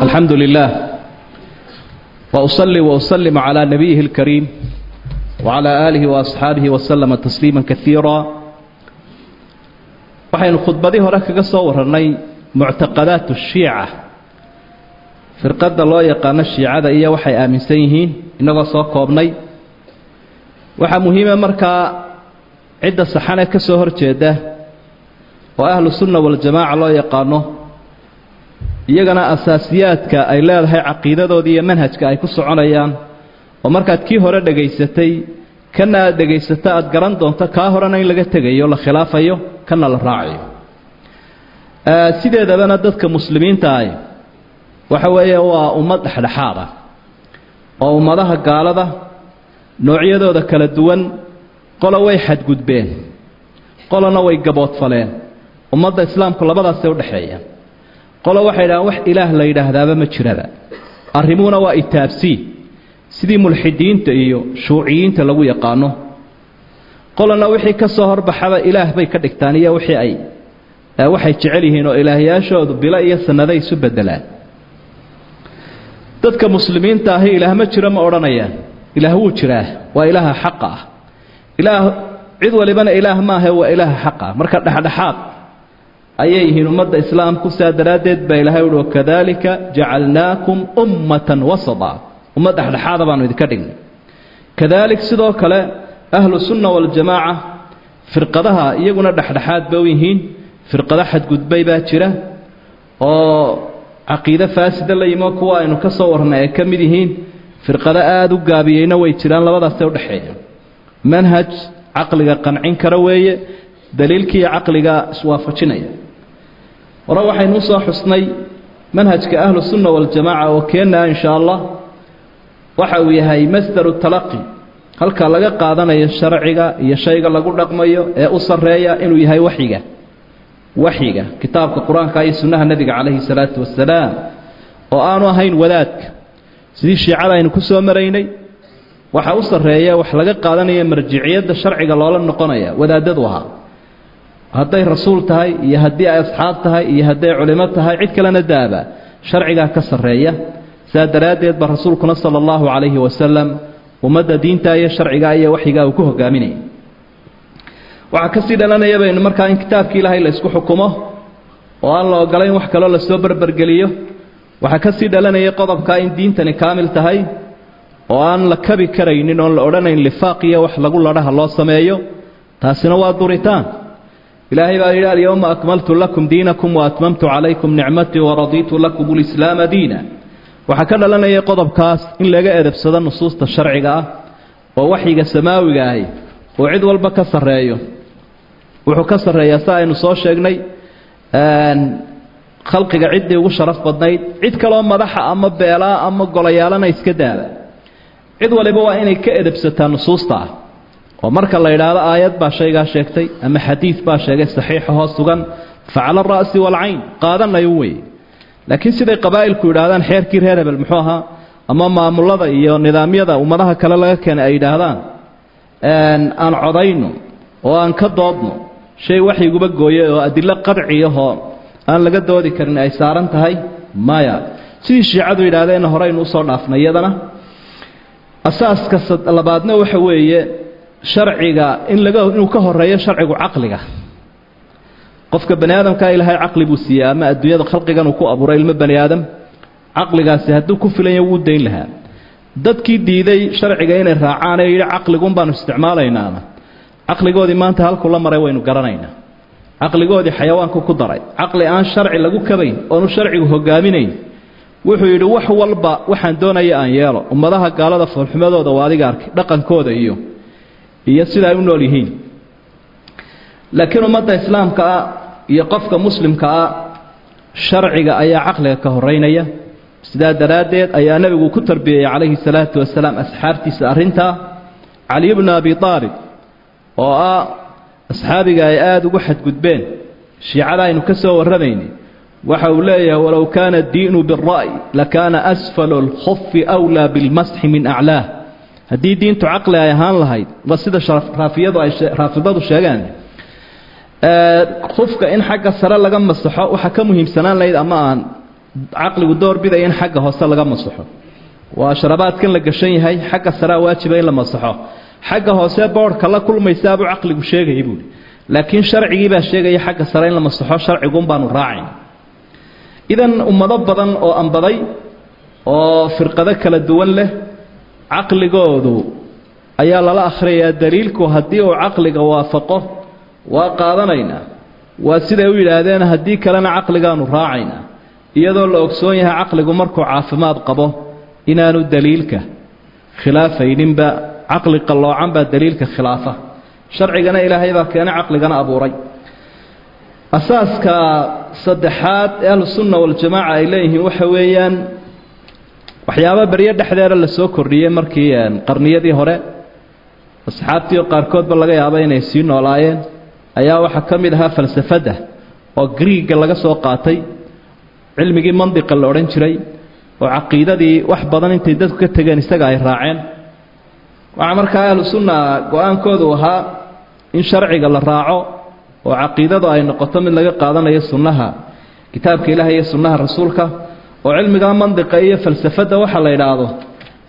الحمد لله وأصلي وأسلم على نبيه الكريم وعلى آله وأصحابه وسلم تسليما كثيرا waxaynu khudbadii hore kaga soo warannay muctaqadaat shiica firqadda loo yaqaano shiicada iyo waxay aaminsan yihiin inagoo soo koobnay waxaa muhiima markaa cidda saxanee ka soo horjeeda oo ahlu sunna waljamaaca loo yaqaano iyagana asaasiyaadka ay leedahay caqiidadooda iyo manhajka ay ku soconayaan oo markaad kii hore dhegaysatay kana aad dhegaysato aad garan doonto kaa horena in laga tegayo la khilaafayo kana la raacayo. Sideedabana dadka muslimiinta ahi waxa weeye waa ummad dhexdhexaad ah oo ummadaha gaalada noocyadooda kala duwan qola way xadgudbeen qolana way gaboodfaleen. Ummadda islaamku labadaasay udhexeeyaan qolo waxay dhahaan wax ilaah la yidhaahdaaba ma jiraba. Arrimuhuna waa itaabsii sidii mulxidiinta iyo shuuciyiinta lagu yaqaano. Qolana wixii ka soo horbaxaba ilaah bay ka dhigtaan iyo wixii ay waxay jecel yihiin oo ilaahyaashoodu bilo iyo sannaday isu bedelaan dadka muslimiinta ahi ilaah ma jiro ma odhanayaan ilaah wuu jiraa waa ilaaha xaqa ah. Ilaah cid walibana ilaah maaha waa ilaaha xaqa. Ah marka dhexdhexaad ayay yihiin ummadda islaamku saa daraaddeed baa ilahay uhi wakadalika jacalnaakum ummatan wasada ummad dhexdhexaada baanu idinka dhignay. Kadalik sidoo kale ahlu sunna waljamaaca firqadaha iyaguna dhexdhexaad ba u yihiin. Firqado xadgudbay baa jira oo caqiide faasida la yimo kuwa aynu ka soo warnay ay ka mid yihiin. Firqado aada u gaabiyeyna way jiraan labadaasee udhexeeya manhaj caqliga qancin kara weeye daliilkiiyo caqliga iswaafajinaya hore waxaynu u soo xusnay manhajka ahlu sunna waljamaaca oo keenaa insha allah waxa uu yahay masdaru talaqi halka laga qaadanayo sharciga iyo shayga lagu dhaqmayo ee u sarreeya inuu yahay waxyiga. Waxyiga kitaabka qur'aanka iyo sunnaha nebiga calayhi salaatu wasalaam oo aanu ahayn wadaadka sidii shiicada aynu ku soo maraynay waxa u sarreeya wax laga qaadanaya marjiciyadda sharciga loola noqonaya wadaadadu ahaa hadday rasuul tahay iyo haddii ay asxaab tahay iyo hadday culimo tahay cid kalena daaba. Sharcigaa ka sarreeya. Saa daraaddeed ba rasuulkuna sala allahu calayhi wasalam ummadda diinta iyo sharcigaa iyo waxyigaa uu ku hogaaminaya waxaa ka sii dhalanaya baynu markaa in kitaabkii ilaahay la isku xukumo oo aan la ogolayn wax kaloo la soo berbergeliyo waxaa ka sii dhalanaya qodobkaa in diintani kaamil tahay oo aan la kabi karaynin oon la odhanayn lifaaq iyo wax lagu ladhaha loo sameeyo. Taasina waa duritaan ilaahay baa yidhi alyowma akmaltu lakum diinakum waatmamtu calaykum nicmatii waradiitu lakum lislaama diina. Waxaa ka dhalanaya qodobkaas in laga edabsado nusuusta sharciga ah oo waxyiga samaawiga ahi uu cid walba ka sarreeyo. Wuxuu ka sarreeyaa si aynu soo sheegnay khalqiga ciddii ugu sharaf badnayd cid kaloo madaxa ama beelaa ama golayaalana iska daaba. Cid waliba waa inay ka edabsataa nusuusta ah oo marka la yidhaahdo aayad baa shaygaa sheegtay ama xadiid baa sheegay saxiixa hoo sugan. Facala ra'si waalcayn qaadanayo wey laakiin siday qabaa'ilku yidhaahdaan xeerkii reer hebel muxuu ahaa ama maamulada iyo nidaamyada ummadaha kale laga keenay ay yidhaahdaan aan codayno oo aan ka doodno shay waxyiguba gooyay oo adilo qadciyahoo aan laga doodi karin ay saaran tahay maya sidii shiicadu yidhahdeenna horeynu u soo dhaafnay iyadana. Asaaska labaadna waxa weeye sharciga in laga inuu ka horeeyo sharcigu caqliga. Qofka bani aadamkaa ilaahay caqli buu siiyey ama adduunyada khalqigan uu ku abuuray ilmo bani aadam caqligaasi hadduu ku filanya wuu dayn lahaa. Dadkii diiday sharciga inay raacaan ee yidhi caqligun baanu isticmaalaynaana. Caqligoodii maanta halkuu la maray waynu garanaynaa. Caqligoodii xayawaanku ku daray. Caqli aan sharci lagu kabayn oonu sharcigu hogaaminayn wuxuu yidhi wax walba waxaan doonaya aan yeelo. Ummadaha gaalada foolxumadooda waa adiga arkay dhaqankooda iyo iyo sida ay u nool yihiin. Laakiin ummadda islaamka ah iyo qofka muslimka ah sharciga ayaa caqliga ka horeynaya sidaa daraaddeed ayaa nebigu ku tarbiyeyey calayhi salaatu wasalaam asxaabtiisa arrintaa cali bnu abi aalib oo ah asxaabiga ay aada ugu xadgudbeen shiicada aynu ka soo warramaynay waxa uu leeyahay walow kaana addiinu bira'y lakaana asfalu alkhufi wlaa bilmasxi min aclaah haddii diintu caqli ay ahaan lahayd waa sida raafiyadu ay raafidadu sheegaan khufka in xagga sare laga masaxo waxaa ka muhiimsanaan lahayd ama aan caqligu door bidaya in xagga hoose laga masaxo. Waa sharabaadkan la gashan yahay xagga sarea waajiba in la masaxo. Xagga hoose boodhka la kulmaysaabuu caqligu sheegaya buuhi laakiin sharcigii baa sheegaya xagga sare in la masaxo sharciguun baanu raacayn idan ummado badan oo ambaday oo firqado kala duwan leh caqligoodu ayaa lala akhriyayaa daliilku haddii uu caqliga waafaqo waa qaadanaynaa waa siday u yidhaahdeen haddii kalena caqligaanu raacaynaa iyadoo la ogsoon yahay caqligu markuu caafimaad qabo inaanu daliilka khilaafayninba caqli qalloocan baa daliilka khilaafa. Sharcigana ilaahay baa keena caqligana abuuray. Asaaska saddexaad ee ahlusunna waljamaaca ay leeyihiin waxa weeyaan waxyaaba beryo dhexdeeda la soo kordhiyey markii qarniyadii hore. Asxaabtii oo qaarkoodba laga yaaba inay sii noolaayeen. Ayaa waxaa ka mid ahaa falsafadda oo griiga laga soo qaatay. Cilmigii mandiqa la odhan jiray oo caqiidadii wax badan intay dadku ka tegeen isaga ay raaceen. Waxaa markaa ahlu sunna go'aankoodu ahaa in sharciga la raaco oo caqiidadu ay noqoto mid laga qaadanayo sunnaha kitaabka ilaah iyo sunnaha rasuulka oo cilmigaa mandiqa iyo falsafadda waxa la idhaahdo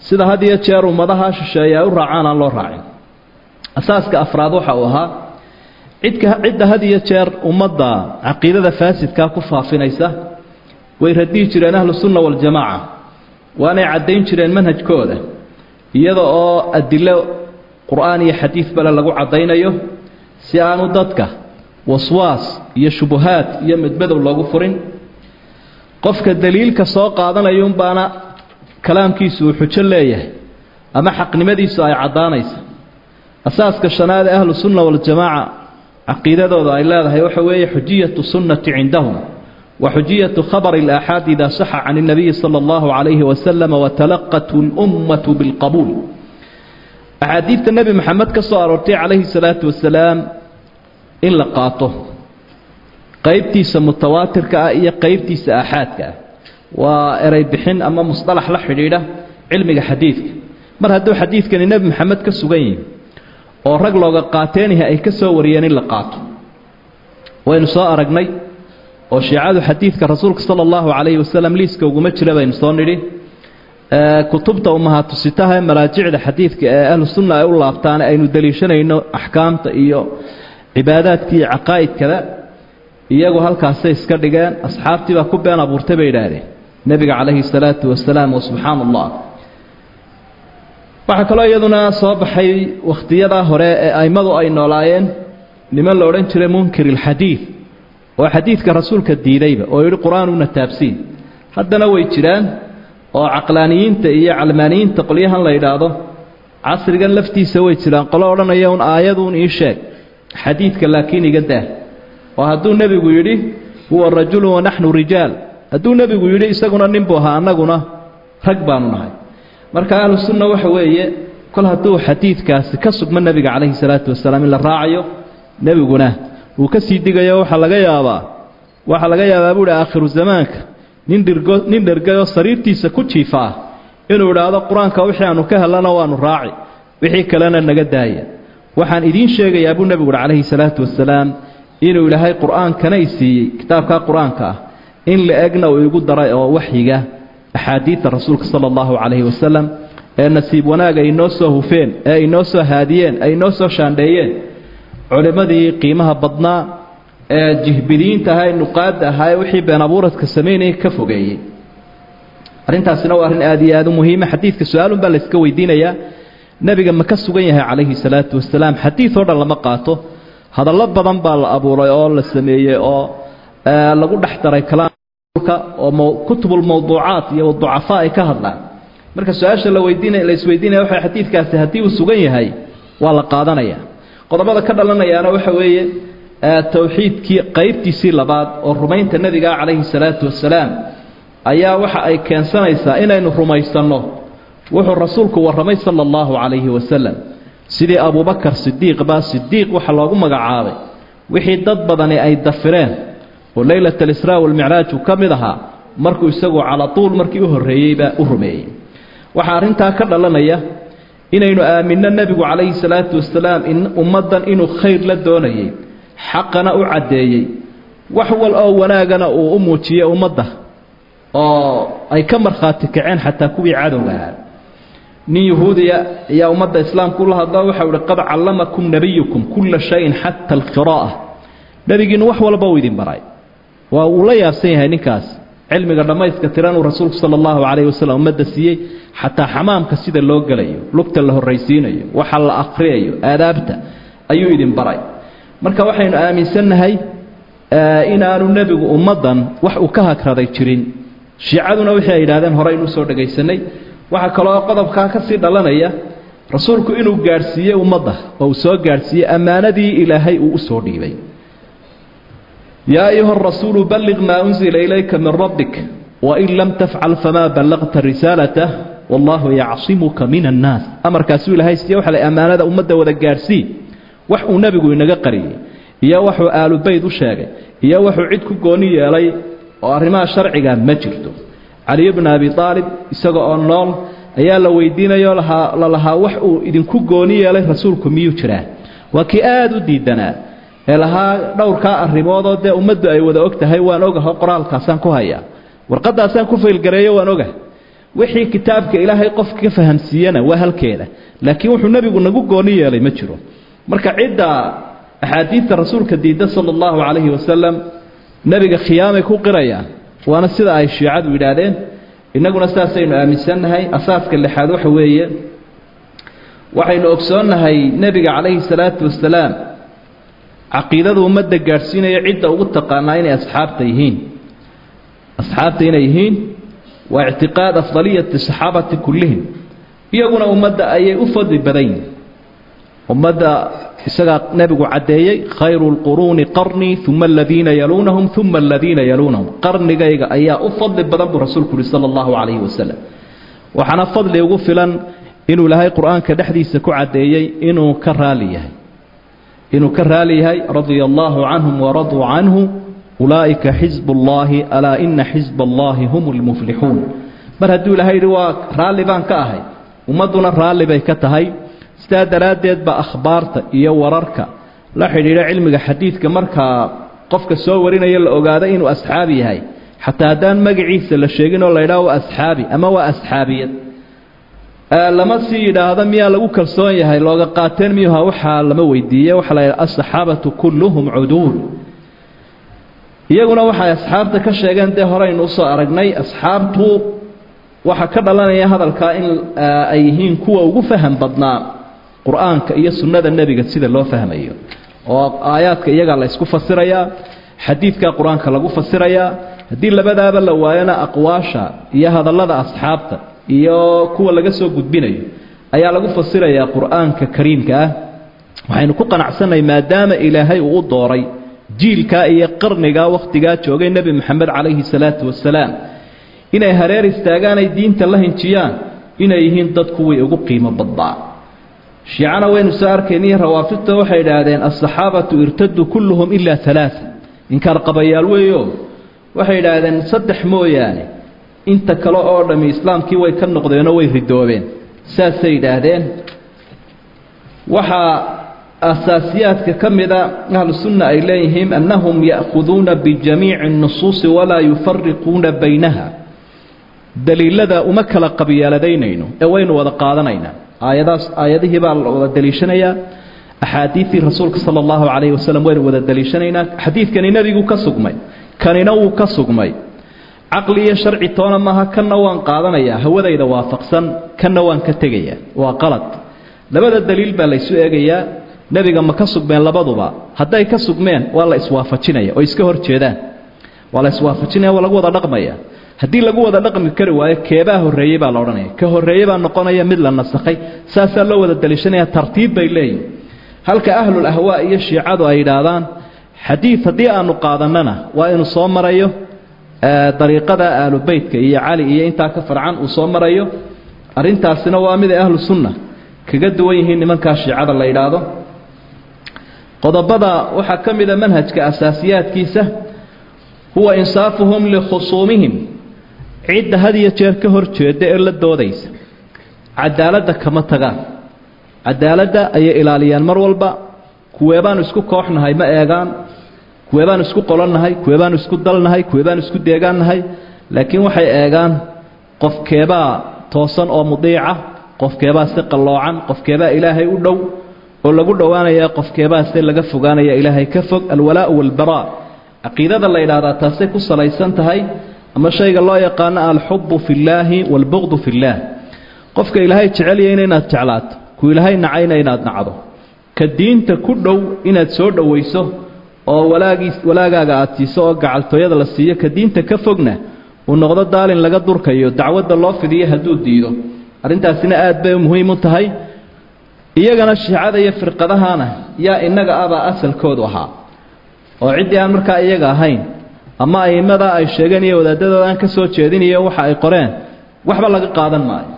sida had iyo jeer ummadaha shisheeye ay u raacaan aan loo raacin. Asaaska afraad waxa uu ahaa cidka cidda had iyo jeer ummadda caqiidada faasidkaa ku faafinaysa way radihi jireen ahlu sunna waljamaaca waanay caddayn jireen manhajkooda iyada oo adilo qur'aan iyo xadiid bale lagu caddaynayo si aanu dadka waswaas iyo shubuhaad iyo medmadow loogu furin qofka daliilka soo qaadanaya unbaana kalaamkiisu uu xujo leeyahay ama xaqnimadiisu ay caddaanaysa. Asaaska shanaad ee ahlu sunna waljamaaca caqiidadooda ay leedahay waxa weeye xujiyatu sunnati cindahum wa xujiyatu khabari alaaxaad idaa saxa can اnabiyi sala allahu calayhi wasalama watalaqatu اlummatu bilqabuul. Axaadiidta nebi maxamed ka soo aroortay calayhi salaatu wasalaam in la qaato qaybtiisa mutawaatirka ah iyo qaybtiisa aaxaadka ah. Waa eray bixin ama musطalax la xidhiidha cilmiga xadiidka. Mar hadduu xadiidkani nebi maxamed ka sugan yihi oo rag looga qaateenyahay ay ka soo wariyeen in la qaato. Waynu soo aragnay oo shiicadu xadiidka rasuulka sala allahu calayhi wasalam liiska uguma jira baynu soo nidhi kutubta umahaatusitaha ee malaajicda xadiidka ee ahlu sunna ay u laabtaane aynu deliishanayno axkaamta iyo cibaadaadka iyo caqaa'idkada iyagu halkaasay iska dhigeen asxaabtii baa ku been abuurtay bay idhaahdeen nebiga calayhi salaatu wasalaam wasubxaan allah waxaa kaloo iyaduna soo baxay wakhtiyadaa hore ee a'immadu ay noolaayeen niman la odhan jiray munkir ilxadiid oo xadiidka rasuulka diidayba oo yidhi qur'aanuna taabsiin. Haddana way jiraan oo caqlaaniyiinta iyo calmaaniyiinta qolyahan la yidhaahdo casrigan laftiisa way jiraan. Qolo odhanaya un aayaduun ii sheeg xadiidka laakiin iga daa oo hadduu nebigu yidhi huwa rajulu wanaxnu rijaal. Hadduu nebigu yidhi isaguna nin buu ahaa annaguna rag baanu nahay. Marka ahlu sunna waxa weeye kol hadduu xadiidkaasi ka sugmo nebiga calayhi salaatu wasalaam in la raacayo nebiguna uu ka sii digayo waxaa laga yaabaa waxaa laga yaabaa buuhi aakhiru zamaanka nin dhirgo nin dhergayoo sariirtiisa ku jiifaa inuu idhaahdo qur'aanka wixii aanu ka hellana waanu raaci wixii kalena naga daaya. Waxaan idiin sheegayaa buu nebigu uhi calayhi salaatu wasalaam inuu ilaahay qur'aankana i siiyey kitaabkaa qur'aanka ah in la egna uu igu daray oo waxyiga axaadiidta rasuulka sala allahu calayhi wasalam ee nasiib wanaag ay soo hufeen ee inoo soo haadiyeen ay inoo soo shaandheeyeen. Culimmadii qiimaha badnaa ee jihbiliyiinta ahaa ee nuqaadda ahaa ee wixii been abuuradka samaynayay ka fogeeyey. Arrintaasina waa arrin aad iyo aad u muhiima. Xadiidka su'aalun baa layska weydiinayaa. Nebiga ma ka sugan yahay calayhi salaatu wasalaam. Xadiid oo dhan lama qaato hadallo badan baa la abuuray oo la sameeyey oo lagu dhex daray kalaamka oo kutubulmawduucaat iyo ducafaa ay ka hadlaan. Marka su'aasha la weydiinay la isweydiinaya waxa xadiidkaasi haddii uu sugan yahay waa la qaadanaya. Qodobada ka dhalanayaana waxa weeye towxiidkii qaybtiisii labaad oo rumaynta nebiga calayhi salaatu wasalaam ayaa waxa ay keensanaysaa inaynu rumaysanno. Wuxuu rasuulku warramay sala allahu calayhi wasalam sidii abubakar sidiiqba sidiiq waxa loogu magacaabay. Wixii dad badani ay dafireen oo leylat alisraa walmicraaj uu ka mid ahaa markuu isagu cala tuul markii u horreeyeybaa u rumeeyey. Waxaa arrintaa ka dhalanaya inaynu aaminno nebigu calayhi salaatu wasalaam in ummaddan inuu khayr la doonayay xaqana u caddeeyey wax wal oo wanaagana uu u muujiyey ummadda oo ay ka markhaati kaceen xataa kuwii cadowga ahaa nin yahuudiya ayaa ummadda islaamka ula hadlo waxau ihi qad callamakum nebiyukum kulla shayin xata alqiraa'a. Nebigiinu wax walba uu idin baray. Waa uu la yaabsan yahay ninkaas. Cilmiga dhammayska tiran uu rasuulku sala allahu calayhi wasalam ummadda siiyey xataa xamaamka sida loo gelayo lugta la horraysiinayo waxa la akhriyayo aadaabta ayuu idin baray. Marka waxaynu aaminsannahay inaanu nebigu ummaddan wax uu ka hagraday jirin. Shiicaduna wixii ay yidhahdeen hore aynu u soo waxaa kaloo qodobkaa ka sii dhalanaya rasuulku inuu gaadhsiiyey ummadda oo uu soo gaadhsiiyey ammaanadii ilaahay uu u soo dhiibay. Yaa ayuha rasuulu balliq maa unsila ilayka min rabbik wain lam tafcal famaa ballaqta risaalatah wallaahu yacsimuka min annaas amarkaasuu ilahay siiye waxa la ammaanada ummadda wada gaadhsii wax uu nebigu inaga qariyey iyo waxuu aalubayd u sheegay iyo wuxuu cid ku gooni yeelay oo arrimaha sharciga ma jirto caliy bna abi aalib isaga oo nool ayaa la weydiinayoo la lahaa wax uu idinku gooni yeelay rasuulku miyuu jiraa? Waa kii aada u diidanaa. Ee lahaa dhowrkaa arrimoodoo dee ummaddu ay wada og tahay waan ogaho qoraalkaasaan ku hayaa warqadaasaan ku faylgareeyo waan ogah wixii kitaabka ilaahay qofka ka fahamsiiyana waa halkeeda. Laakiin wuxuu nebigu nagu gooni yeelay ma jiro. Marka cidda axaadiidta rasuulka diidda sala allahu calayhi wasalam nebiga khiyaamay ku qirayaan waana sida ay shiicadu yidhaahdeen. Innaguna saasaynu aaminsannahay asaaska lixaad waxa weeye waxaynu ogsoonnahay nebiga calayhi salaatu wasalaam caqiidada ummadda gaadhsiinaya cidda ugu taqaanaa inay asxaabta yihiin. Asxaabta inay yihiin waa ictiqaad afdaliyati saxaabati kullihim. Iyaguna ummadda ayay u fadli badan yihiin ummadda isagaa nebigu caddeeyey khayru lquruuni qarnii uma aladiina yaluunahum uma aladiina yaluunahum. Qarnigayga ayaa u fadli badan buu rasuulku uhi sala allahu calayhi wasalam waxaana fadli ugu filan inuu ilaahay qur'aanka dhexdiisa ku caddeeyey inuu ka raali yahay. Inuu ka raali yahay radia allaahu canhum waraduu canhu ulaa'ika xisbu ullaahi alaa ina xisba allaahi hum lmuflixuun mar hadduu ilahay yidhi waa raalli baan ka ahay ummadduna raalli bay ka tahay sidaa daraaddeed ba akhbaarta iyo wararka la xidhiidha cilmiga xadiidka markaa qofka soo warinaya la ogaado inuu asxaabi yahay. Xataa haddaan magaciisa la sheegin oo la yidhaho waa asxaabi ama waa asxaabiyad. Lama sii yidhaahdo miyaa lagu kalsoon yahay looga qaateen miyuha waxaa lama weydiiye waxaa la yidhaha asaxaabatu kulluhum cuduul. Iyaguna waxay asxaabta ka sheegeen dee horeynu u soo aragnay asxaabtu waxaa ka dhalanaya hadalkaa in ay yihiin kuwa ugu faham badnaa qur'aanka iyo sunnada nebiga sida loo fahmayo. Oo aayaadka iyagaa la ysku fasirayaa xadiidka qur'aanka lagu fasirayaa haddii labadaaba la waayona aqwaasha iyo hadallada asxaabta iyo kuwa laga soo gudbinayo ayaa lagu fasirayaa qur'aanka kariimka ah. Waxaynu ku qanacsannahay maadaama ilaahay uu u dooray jiilkaa iyo qarnigaa wakhtigaa joogay nebi moxamed calayhi salaatu wasalaam inay hareer istaagaan ay diinta la hinjiyaan inay yihiin dad kuwii ugu qiimo badnaa shiicana waynu soo arkayniyo rawaafidta waxay idhaahdeen alsaxaabatu irtaduu kulluhum ilaa alaaa inkaar qabayaal weeyo. Waxay idhaahdeen saddex mooyaane inta kale oo dhammi islaamkii way ka noqdeenoo way ridoobeen saasay yidhaahdeen. Waxaa asaasiyaadka ka mida ahlu sunna ay leeyihiin annahum ya'khuduuna bijamiici nusuusi walaa yufariquuna baynaha. Daliilada uma kala qabyaaladaynayno ee waynu wada qaadanaynaa aayadaas aayadihii baa la wada daliishanayaa axaadiidtii rasuulka sala allahu calayhi wasalam waynu wada daliishanaynaa xadiidkani nebigu ka sugmay kanina wuu ka sugmay. Caqli iyo sharci toona maaha kanna waan qaadanayaa hawadayda waafaqsan kanna waan ka tegayaa waa qalad. Labada daliil baa laysu eegayaa nebiga ma ka sugmeen labaduba hadday ka sugmeen waa la iswaafajinaya oo iska hor jeedaan. Waa la iswaafajinaya waa lagu wada dhaqmaya haddii lagu wada dhaqmi kari waayo keebaa horreeyey baa la odhanaya. Ka horreeye baa noqonaya mid la nasakhay saasaa loo wada daliishanaya tartiib bay leeyihiin halka ahlul iyo shiicadu ay yidhaahdaan xadiid haddii aanu qaadannana waa inuu soo marayo dariiqada ahlu beytka iyo cali iyo intaa ka farcan uu soo marayo arrintaasina waa mid ay ahlu sunna kaga duwan yihiin nimankaa shiicada la yidhaahdo. Qodobada waxaa ka mida manhajka asaasiyaadkiisa huwa insaafuhum likhusuumihim cidda had iyo jeer ka hor jeeda ee la doodaysa. Cadaaladda kama tagaan. Cadaaladda ayay ilaaliyaan mar walba. Kuweebaanu isku kooxnahay ma eegaan. Kuweebaanu isku qolonnahay kuweebaanu isku dalnahay kuweebaanu isku deegaannahay. Laakiin waxay eegaan qofkeebaa toosan oo mudiica qofkeebaa si qalloocan qofkeebaa ilaahay u dhow. Oo lagu dhowaanaya qofkeebaa se laga fogaanaya ilaahay ka fog. Alwalaau walbaraa. Caqiidada la yidhaahdaa taasay ku salaysan tahay ama shayga loo yaqaano alxubu fi llaahi waalbuqdu fi llaah. Qofka ilaahay jecelyayna inaad jeclaato ku ilaahay nacayna inaad nacdo. Ka diinta ku dhow inaad soo dhowayso oo walaagiis walaagaaga aad siiso oo gacaltooyada la siiyo ka diinta ka fogna uu noqdo daalin laga durkayo dacwadda loo fidiyo hadduu diido. Arrintaasina aad bay muhiim u tahay. Iyagana shiicada iyo firqadahana yaa innaga abaa asalkoodu ahaa. Oo ciddii aan markaa iyaga ahayn ama a'immada ay sheegeen iyo wadaadadooda aan ka soo jeedinayo waxa ay qoreen waxba laga qaadan maayo.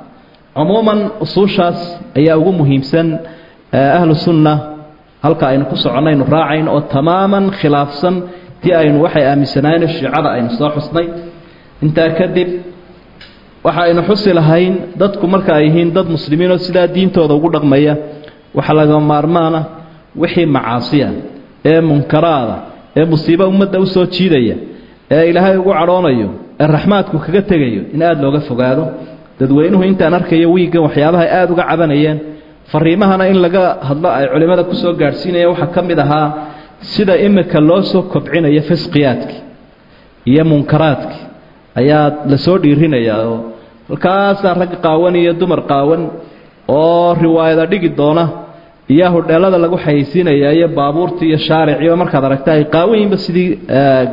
Cumuuman usuushaas ayaa ugu muhiimsan ahlu sunna halka aynu ku soconnaynu raacayn oo tamaaman khilaafsan tii aynu waxay aaminsanaayeen shiicada aynu soo xusnay. Intaa kadib waxa aynu xusi lahayn dadku marka ay yihiin dad muslimiinoo sidaa diintooda ugu dhaqmaya waxaa laga maarmaana wixii macaasiya ee munkaraada ee musiibo ummadda u soo jiidaya ee ilaahay ugu cadhoonayo ee raxmaadku kaga tegayo in aada looga fogaado. Dadweynuhu intaan arkayo wiiggan waxyaabahay aada uga cabanayeen. Fariimahana in laga hadlo ay culimmada ku soo gaadhsiinayeen waxaa ka mid ahaa sida imika loo soo kobcinayo fisqiyaadkii iyo munkaraadkii ayaa la soo dhiirinayaa oo halkaasaa rag qaawan iyo dumar qaawan oo riwaayada dhigi doona iyo hodheelada lagu xayeysiinaya iyo baabuurtii iyo shaariciiba markaad aragta ay qaawan yihinba sidii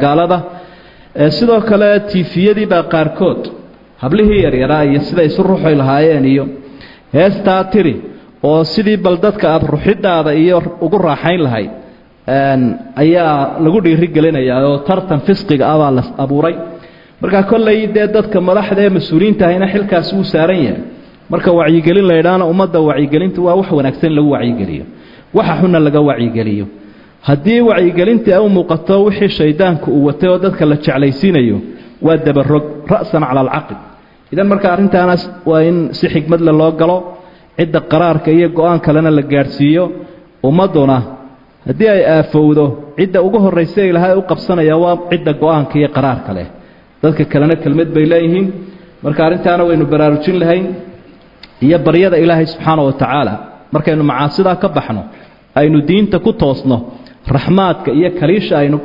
gaalada sidoo kale tiifiyadii baa qaarkood hablihii yaryaraa iyo siday isu ruxay lahaayeen iyo heestaa tiri oo sidii bal dadka aada ruxidaada iyo ugu raaxayn lahayd ayaa lagu dhiirigelinayaa oo tartan fisqiga ah la abuuray. Marka kollay dee dadka madaxda ee mas'uuliyiinta ahayna xilkaasi wuu saaran yahay. Marka wacyigelin la ydhaana ummadda wacyigelintu waa wax wanaagsan lagu wacyigeliyo. Waxa xunna laga wacyigeliyo haddii wacyigelintii ay u muuqato wixii shaydaanku uu watay oo dadka la jeclaysiinayo waa dabarog ra'san cala alcaql idan marka arrintaanaas waa in si xigmadle loo galo cidda qaraarka iyo go'aan kalena la gaadhsiiyo ummadduna haddii ay aafowdo cidda ugu horraysa ilaahay u qabsanaya waa cidda go'aanka iyo qaraarka leh. Dadka kalena kelmad bay leeyihiin. Marka arrintaana waynu baraarujin lahayn iyo baryada ilaahay subxaana wa tacaala markaynu macaasidaa ka baxno aynu diinta ku toosno raxmaadka iyo kaliisha aynu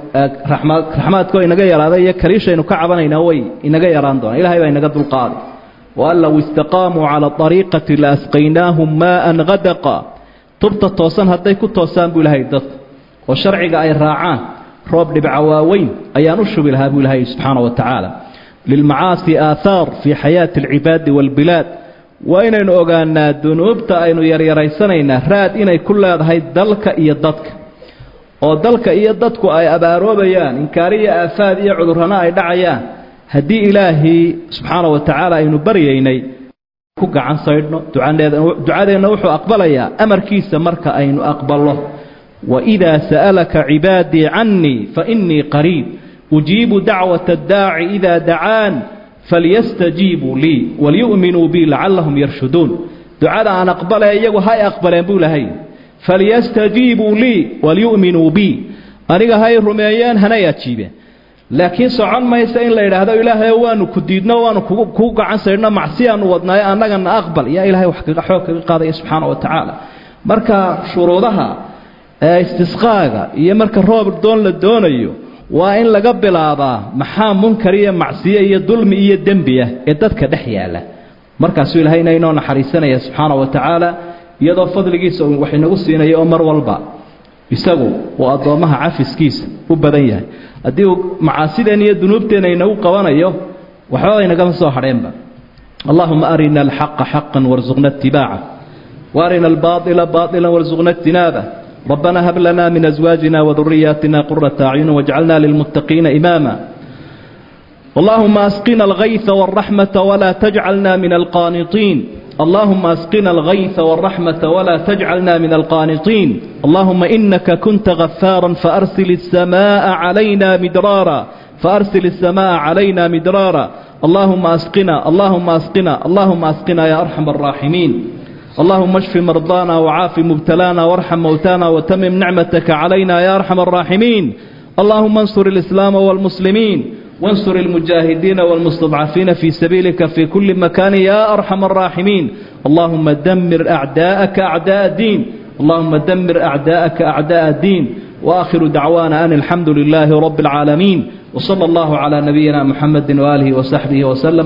raxmaadkoo inaga yaraaday iyo kaliishaynu ka cabanaynaa way inaga yaraan doonaa ilahay baa inaga dulqaaday. Waan low istaqaamuu cala ariiqati la asqaynaahum maaan hadaqa tubta toosan hadday ku toosaan buu ilahay dadku oo sharciga ay raacaan roob dhibca waaweyn ayaan u shubi lahaa buu ilahay subxaana wa tacaala. Lilmacaasi aathaar fii xayaati alcibaadi waalbilaad waa inaynu ogaanaa dunuubta aynu yaryaraysanaynaa raad inay ku leedahay dalka iyo dadka oo dalka iyo dadku ay abaaroobayaan inkaariyo aafaad iyo cudurrana ay dhacayaan haddii ilaahii subxaana wa tacaala aynu baryaynay ku gacan saydhno. Ducadeenna wuxuu aqbalayaa amarkiisa marka aynu aqballo waidaa sa'alaka cibaadii cannii fainii qariib. Ujiibu dacwata addaaci idaa dacaan falyastajiibuu lii walyu'minuu bii lacallahum yarshuduun ducada aan aqbalee iyagu hay aqbaleen buu lahay falyastajiibuu lii walyu'minuu bii aniga hay rumeeyeen hanay ajiibeen laakiin socon maysa in la yidhaahdo ilaahay waanu ku diidno waanu kuu gacan saydhno macsiyaanu wadnaayo annagana aqbal. Yaa ilahay wax xoog kaga qaadaya subxaana wa tacaala. Marka shuruudaha ee istisqaaga iyo marka roob doon la doonayo waa in laga bilaabaa maxaa munkar iyo macsiye iyo dulmi iyo dembi ah ee dadka dhex yaalla. Markaasuu ilahayna inoo naxariisanaya subxaana wa tacaala iyadoo fadligiisa uu wax inagu siinayo oo mar walba isagu uu addoommaha cafiskiisa u badan yahay haddii uu macaasideen iyo dunuubteena inagu qabanayo waxba inagama soo hadheenba allahuma arina alxaqa xaqan warsuqna itibaaca waarina albaaila baailan warsuqna ijtinaabah ربنا هب لنا من أزواجنا وذرياتنا قرة أعين واجعلنا للمتقين إماما اللهم أسقنا الغيث والرحمة ولا تجعلنا من القانطين اللهم أسقنا الغيث والرحمة ولا تجعلنا من القانطين اللهم إنك كنت غفارا فأرسل السماء علينا مدرارا فأرسل السماء علينا مدرارا اللهم أسقنا اللهم أسقنا اللهم أسقنا يا أرحم الراحمين اللهم اشف مرضانا وعاف مبتلانا وارحم موتانا وتمم نعمتك علينا يا أرحم الراحمين اللهم انصر الإسلام والمسلمين وانصر المجاهدين والمستضعفين في سبيلك في كل مكان يا أرحم الراحمين اللهم دمر أعداءك أعداء الدين اللهم دمر أعداءك أعداء الدين وآخر دعوانا أن الحمد لله رب العالمين وصلى الله على نبينا محمد وآله وصحبه وسلم